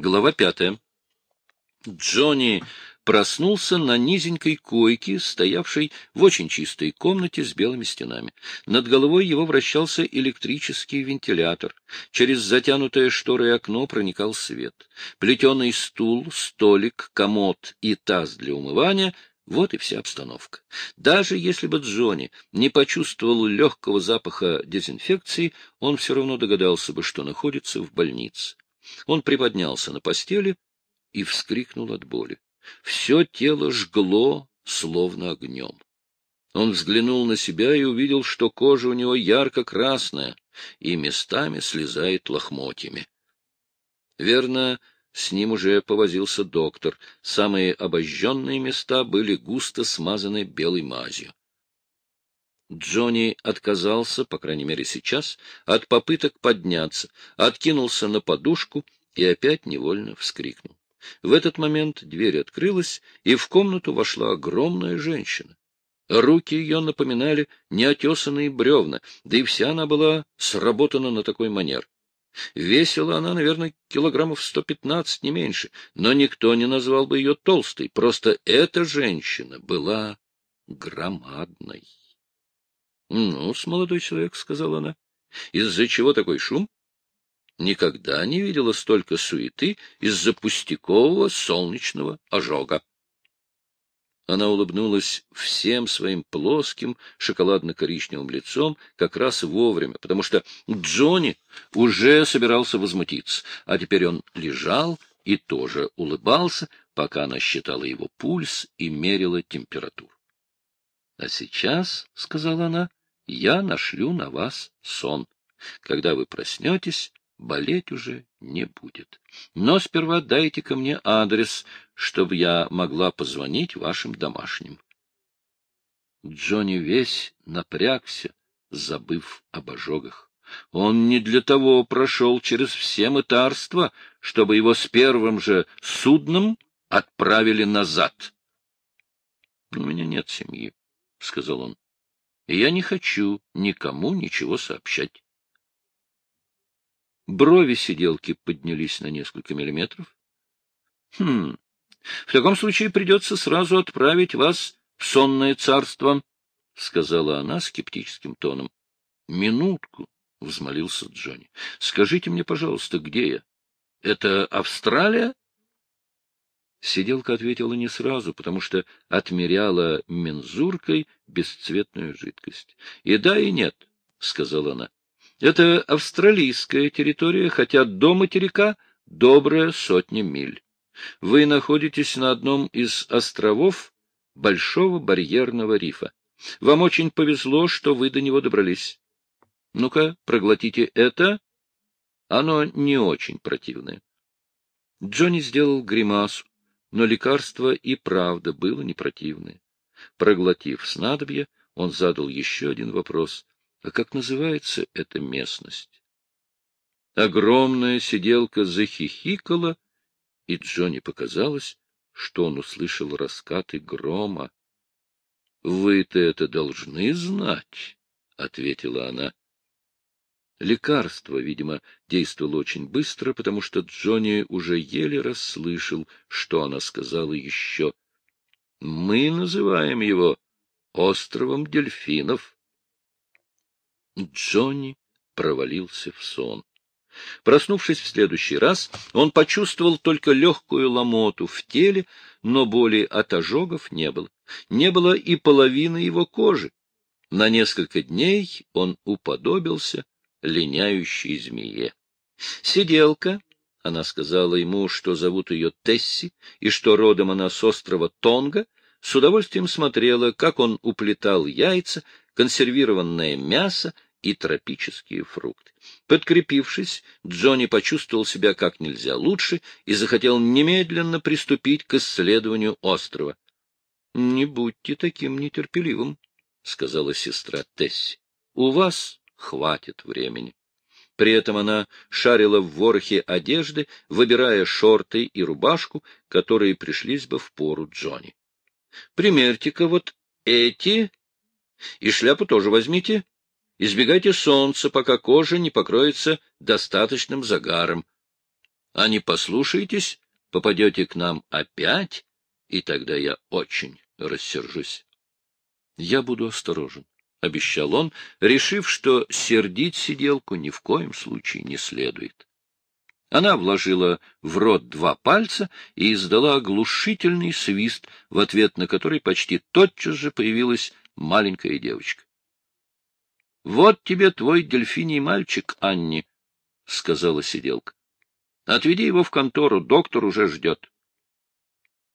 Глава пятая. Джонни проснулся на низенькой койке, стоявшей в очень чистой комнате с белыми стенами. Над головой его вращался электрический вентилятор. Через затянутое шторой окно проникал свет. Плетеный стул, столик, комод и таз для умывания — вот и вся обстановка. Даже если бы Джонни не почувствовал легкого запаха дезинфекции, он все равно догадался бы, что находится в больнице. Он приподнялся на постели и вскрикнул от боли. Все тело жгло, словно огнем. Он взглянул на себя и увидел, что кожа у него ярко-красная и местами слезает лохмотьями. Верно, с ним уже повозился доктор. Самые обожженные места были густо смазаны белой мазью. Джонни отказался, по крайней мере сейчас, от попыток подняться, откинулся на подушку и опять невольно вскрикнул. В этот момент дверь открылась, и в комнату вошла огромная женщина. Руки ее напоминали неотесанные бревна, да и вся она была сработана на такой манер. Весила она, наверное, килограммов сто пятнадцать, не меньше, но никто не назвал бы ее толстой, просто эта женщина была громадной. — Ну, с молодой человек, — сказала она, — из-за чего такой шум? Никогда не видела столько суеты из-за пустякового солнечного ожога. Она улыбнулась всем своим плоским шоколадно-коричневым лицом как раз вовремя, потому что Джонни уже собирался возмутиться, а теперь он лежал и тоже улыбался, пока она считала его пульс и мерила температуру. — А сейчас, — сказала она, — я нашлю на вас сон. Когда вы проснетесь, болеть уже не будет. Но сперва дайте ко мне адрес, чтобы я могла позвонить вашим домашним. Джонни весь напрягся, забыв об ожогах. Он не для того прошел через все мытарства, чтобы его с первым же судном отправили назад. — У меня нет семьи, — сказал он, — и я не хочу никому ничего сообщать. Брови сиделки поднялись на несколько миллиметров. — Хм, в таком случае придется сразу отправить вас в сонное царство, — сказала она скептическим тоном. — Минутку, — взмолился Джонни. — Скажите мне, пожалуйста, где я? Это Австралия? Сиделка ответила не сразу, потому что отмеряла мензуркой бесцветную жидкость. — И да, и нет, — сказала она. Это австралийская территория, хотя до материка добрая сотня миль. Вы находитесь на одном из островов Большого барьерного рифа. Вам очень повезло, что вы до него добрались. Ну-ка, проглотите это. Оно не очень противное. Джонни сделал гримасу, но лекарство и правда было не противное. Проглотив снадобье, он задал еще один вопрос. А как называется эта местность? Огромная сиделка захихикала, и Джонни показалось, что он услышал раскаты грома. — Вы-то это должны знать, — ответила она. Лекарство, видимо, действовало очень быстро, потому что Джонни уже еле расслышал, что она сказала еще. — Мы называем его островом дельфинов. Джонни провалился в сон. Проснувшись в следующий раз, он почувствовал только легкую ломоту в теле, но боли от ожогов не было. Не было и половины его кожи. На несколько дней он уподобился линяющей змее. Сиделка, она сказала ему, что зовут ее Тесси, и что родом она с острова Тонга, с удовольствием смотрела, как он уплетал яйца, консервированное мясо и тропические фрукты. Подкрепившись, Джонни почувствовал себя как нельзя лучше и захотел немедленно приступить к исследованию острова. — Не будьте таким нетерпеливым, — сказала сестра Тесси. — У вас хватит времени. При этом она шарила в ворохе одежды, выбирая шорты и рубашку, которые пришлись бы в пору Джонни. — Примерьте-ка вот эти, и шляпу тоже возьмите, Избегайте солнца, пока кожа не покроется достаточным загаром. А не послушаетесь, попадете к нам опять, и тогда я очень рассержусь. Я буду осторожен, — обещал он, решив, что сердить сиделку ни в коем случае не следует. Она вложила в рот два пальца и издала оглушительный свист, в ответ на который почти тотчас же появилась маленькая девочка. — Вот тебе твой дельфиний мальчик, Анни, — сказала сиделка. — Отведи его в контору, доктор уже ждет.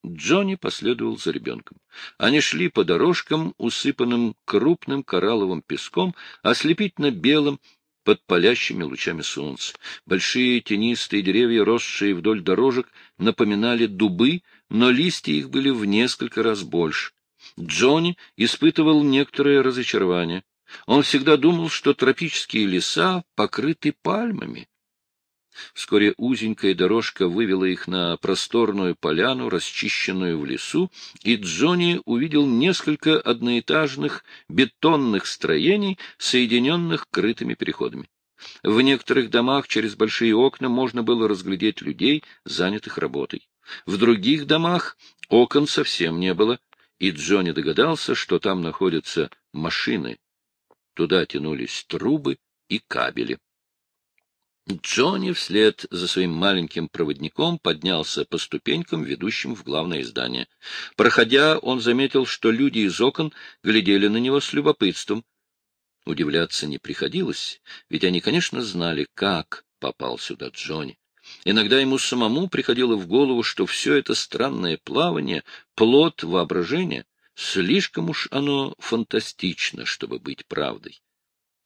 Джонни последовал за ребенком. Они шли по дорожкам, усыпанным крупным коралловым песком, ослепительно белым, под палящими лучами солнца. Большие тенистые деревья, росшие вдоль дорожек, напоминали дубы, но листья их были в несколько раз больше. Джонни испытывал некоторое разочарование. Он всегда думал, что тропические леса покрыты пальмами. Вскоре узенькая дорожка вывела их на просторную поляну, расчищенную в лесу, и Джонни увидел несколько одноэтажных бетонных строений, соединенных крытыми переходами. В некоторых домах через большие окна можно было разглядеть людей, занятых работой. В других домах окон совсем не было, и Джонни догадался, что там находятся машины. Туда тянулись трубы и кабели. Джонни вслед за своим маленьким проводником поднялся по ступенькам, ведущим в главное здание. Проходя, он заметил, что люди из окон глядели на него с любопытством. Удивляться не приходилось, ведь они, конечно, знали, как попал сюда Джонни. Иногда ему самому приходило в голову, что все это странное плавание — плод воображения, слишком уж оно фантастично, чтобы быть правдой.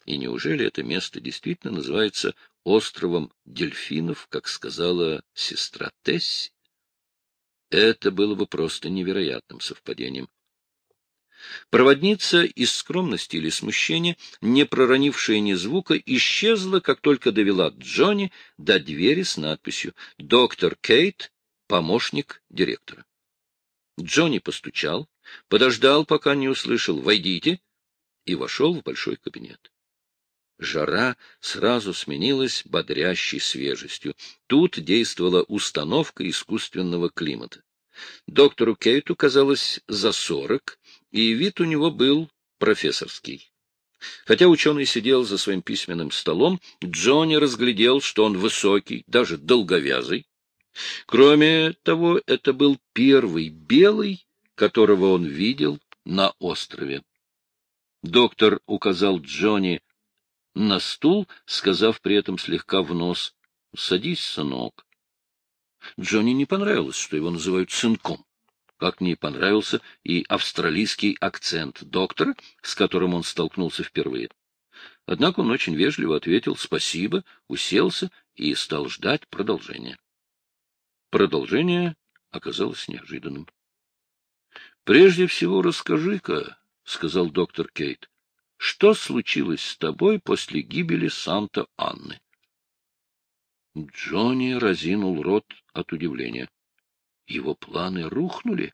И неужели это место действительно называется островом дельфинов, как сказала сестра Тесси? Это было бы просто невероятным совпадением. Проводница из скромности или смущения, не проронившая ни звука, исчезла, как только довела Джонни до двери с надписью «Доктор Кейт, помощник директора». Джонни постучал, подождал, пока не услышал «Войдите», и вошел в большой кабинет. Жара сразу сменилась бодрящей свежестью. Тут действовала установка искусственного климата. Доктору Кейту казалось за сорок, и вид у него был профессорский. Хотя ученый сидел за своим письменным столом, Джонни разглядел, что он высокий, даже долговязый. Кроме того, это был первый белый, которого он видел на острове. Доктор указал Джонни на стул, сказав при этом слегка в нос «Садись, сынок». Джонни не понравилось, что его называют сынком. Как не понравился и австралийский акцент доктора, с которым он столкнулся впервые. Однако он очень вежливо ответил «спасибо», уселся и стал ждать продолжения. Продолжение оказалось неожиданным. — Прежде всего расскажи-ка, — сказал доктор Кейт, что случилось с тобой после гибели Санта-Анны? Джонни разинул рот от удивления. Его планы рухнули.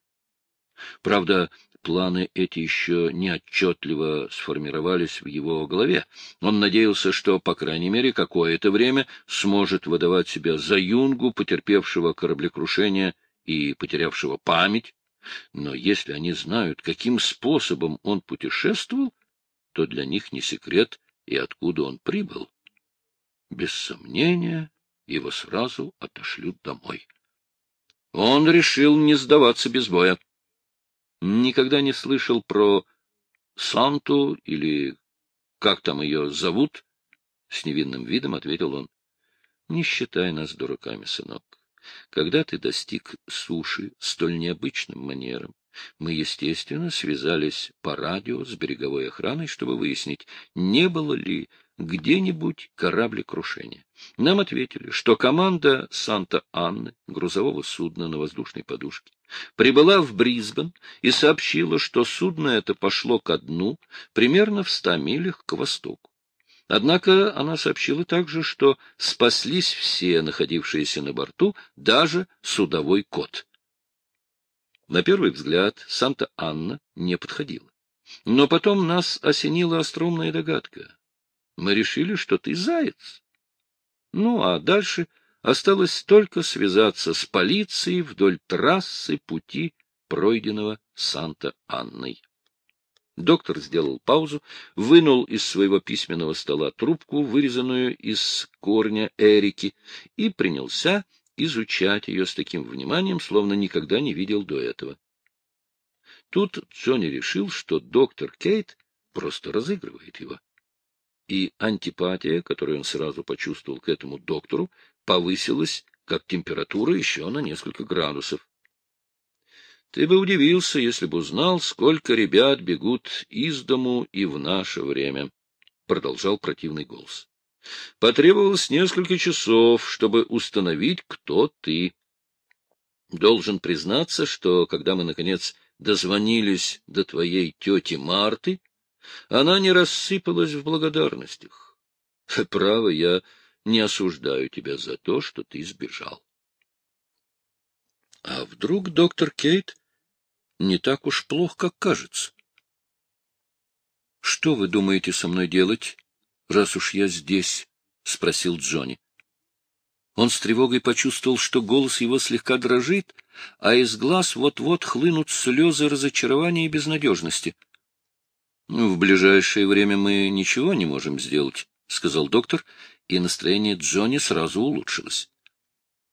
Правда, планы эти еще неотчетливо сформировались в его голове. Он надеялся, что, по крайней мере, какое-то время сможет выдавать себя за юнгу, потерпевшего кораблекрушение и потерявшего память. Но если они знают, каким способом он путешествовал, то для них не секрет, и откуда он прибыл. Без сомнения, его сразу отошлют домой. Он решил не сдаваться без боя. Никогда не слышал про Санту или как там ее зовут? С невинным видом ответил он. Не считай нас дураками, сынок. Когда ты достиг суши столь необычным манером, мы, естественно, связались по радио с береговой охраной, чтобы выяснить, не было ли где-нибудь кораблекрушения. Нам ответили, что команда Санта-Анны, грузового судна на воздушной подушке, прибыла в Брисбен и сообщила, что судно это пошло ко дну примерно в ста милях к востоку. Однако она сообщила также, что спаслись все находившиеся на борту, даже судовой кот — на первый взгляд Санта-Анна не подходила. Но потом нас осенила остромная догадка. Мы решили, что ты заяц. Ну, а дальше Осталось только связаться с полицией вдоль трассы пути, пройденного Санта-Анной. Доктор сделал паузу, вынул из своего письменного стола трубку, вырезанную из корня Эрики, и принялся изучать ее с таким вниманием, словно никогда не видел до этого. Тут Джонни решил, что доктор Кейт просто разыгрывает его. И антипатия, которую он сразу почувствовал к этому доктору, повысилась, как температура, еще на несколько градусов. Ты бы удивился, если бы узнал, сколько ребят бегут из дому и в наше время, — продолжал противный голос. Потребовалось несколько часов, чтобы установить, кто ты. Должен признаться, что, когда мы, наконец, дозвонились до твоей тети Марты, она не рассыпалась в благодарностях. Право, я не осуждаю тебя за то, что ты сбежал. А вдруг доктор Кейт не так уж плохо, как кажется? — Что вы думаете со мной делать, раз уж я здесь? — спросил Джонни. Он с тревогой почувствовал, что голос его слегка дрожит, а из глаз вот-вот хлынут слезы разочарования и безнадежности. — В ближайшее время мы ничего не можем сделать, — сказал доктор, и настроение Джонни сразу улучшилось.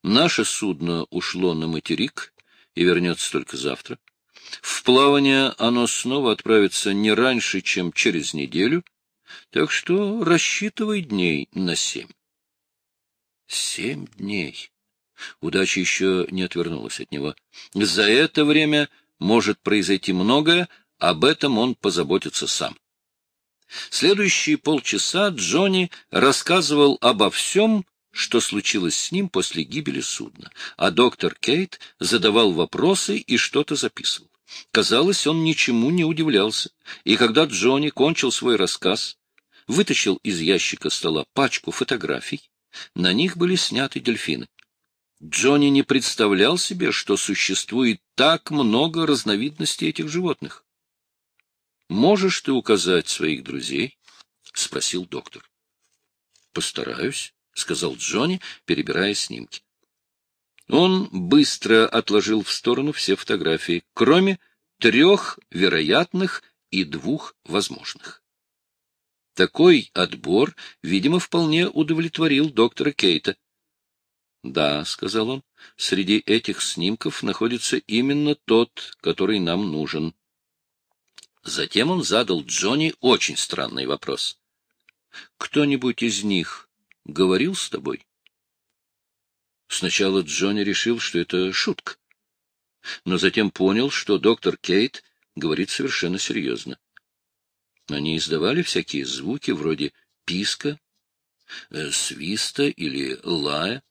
Наше судно ушло на материк и вернется только завтра. В плавание оно снова отправится не раньше, чем через неделю, так что рассчитывай дней на семь. Семь дней. Удача еще не отвернулась от него. За это время может произойти многое, об этом он позаботится сам. Следующие полчаса Джонни рассказывал обо всем, что случилось с ним после гибели судна, а доктор Кейт задавал вопросы и что-то записывал. Казалось, он ничему не удивлялся, и когда Джонни кончил свой рассказ, вытащил из ящика стола пачку фотографий, на них были сняты дельфины. Джонни не представлял себе, что существует так много разновидностей этих животных. «Можешь ты указать своих друзей?» — спросил доктор. «Постараюсь», — сказал Джонни, перебирая снимки. Он быстро отложил в сторону все фотографии, кроме трех вероятных и двух возможных. Такой отбор, видимо, вполне удовлетворил доктора Кейта. — Да, — сказал он, — среди этих снимков находится именно тот, который нам нужен. Затем он задал Джонни очень странный вопрос. — Кто-нибудь из них говорил с тобой? Сначала Джонни решил, что это шутка, но затем понял, что доктор Кейт говорит совершенно серьезно. Они издавали всякие звуки вроде писка, э, свиста или лая,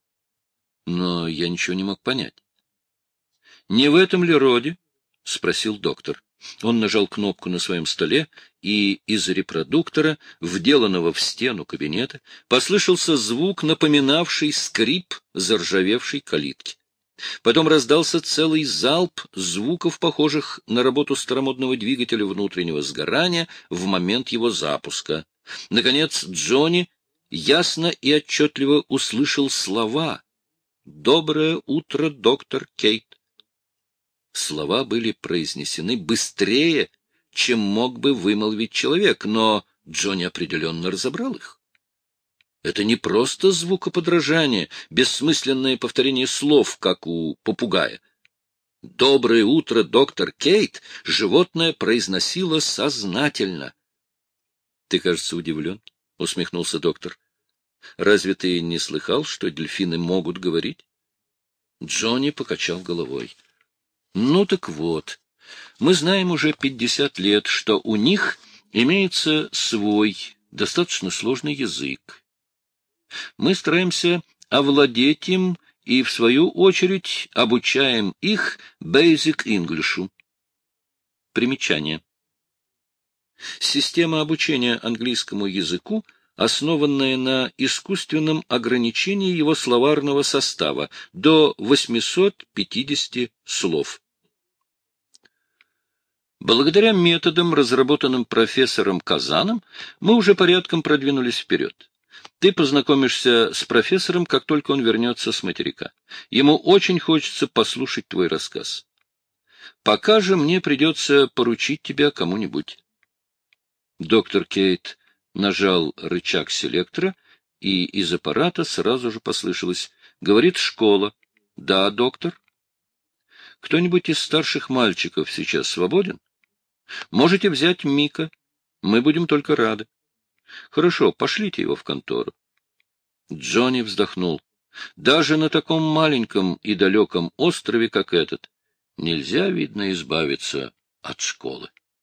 но я ничего не мог понять. — Не в этом ли роде? — спросил доктор. Он нажал кнопку на своем столе, и из репродуктора, вделанного в стену кабинета, послышался звук, напоминавший скрип заржавевшей калитки. Потом раздался целый залп звуков, похожих на работу старомодного двигателя внутреннего сгорания в момент его запуска. Наконец Джонни ясно и отчетливо услышал слова «Доброе утро, доктор Кейт». Слова были произнесены быстрее, чем мог бы вымолвить человек, но Джонни определенно разобрал их. Это не просто звукоподражание, бессмысленное повторение слов, как у попугая. «Доброе утро, доктор Кейт!» животное произносило сознательно. — Ты, кажется, удивлен, — усмехнулся доктор. — Разве ты не слыхал, что дельфины могут говорить? Джонни покачал головой. — ну так вот, мы знаем уже пятьдесят лет, что у них имеется свой, достаточно сложный язык. Мы стараемся овладеть им и, в свою очередь, обучаем их Basic English. Примечание. Система обучения английскому языку — основанная на искусственном ограничении его словарного состава до 850 слов. Благодаря методам, разработанным профессором Казаном, мы уже порядком продвинулись вперед. Ты познакомишься с профессором, как только он вернется с материка. Ему очень хочется послушать твой рассказ. Пока же мне придется поручить тебя кому-нибудь. Доктор Кейт нажал рычаг селектора, и из аппарата сразу же послышалось. Говорит школа. Да, доктор. Кто-нибудь из старших мальчиков сейчас свободен? Можете взять Мика. Мы будем только рады. Хорошо, пошлите его в контору. Джонни вздохнул. Даже на таком маленьком и далеком острове, как этот, нельзя, видно, избавиться от школы.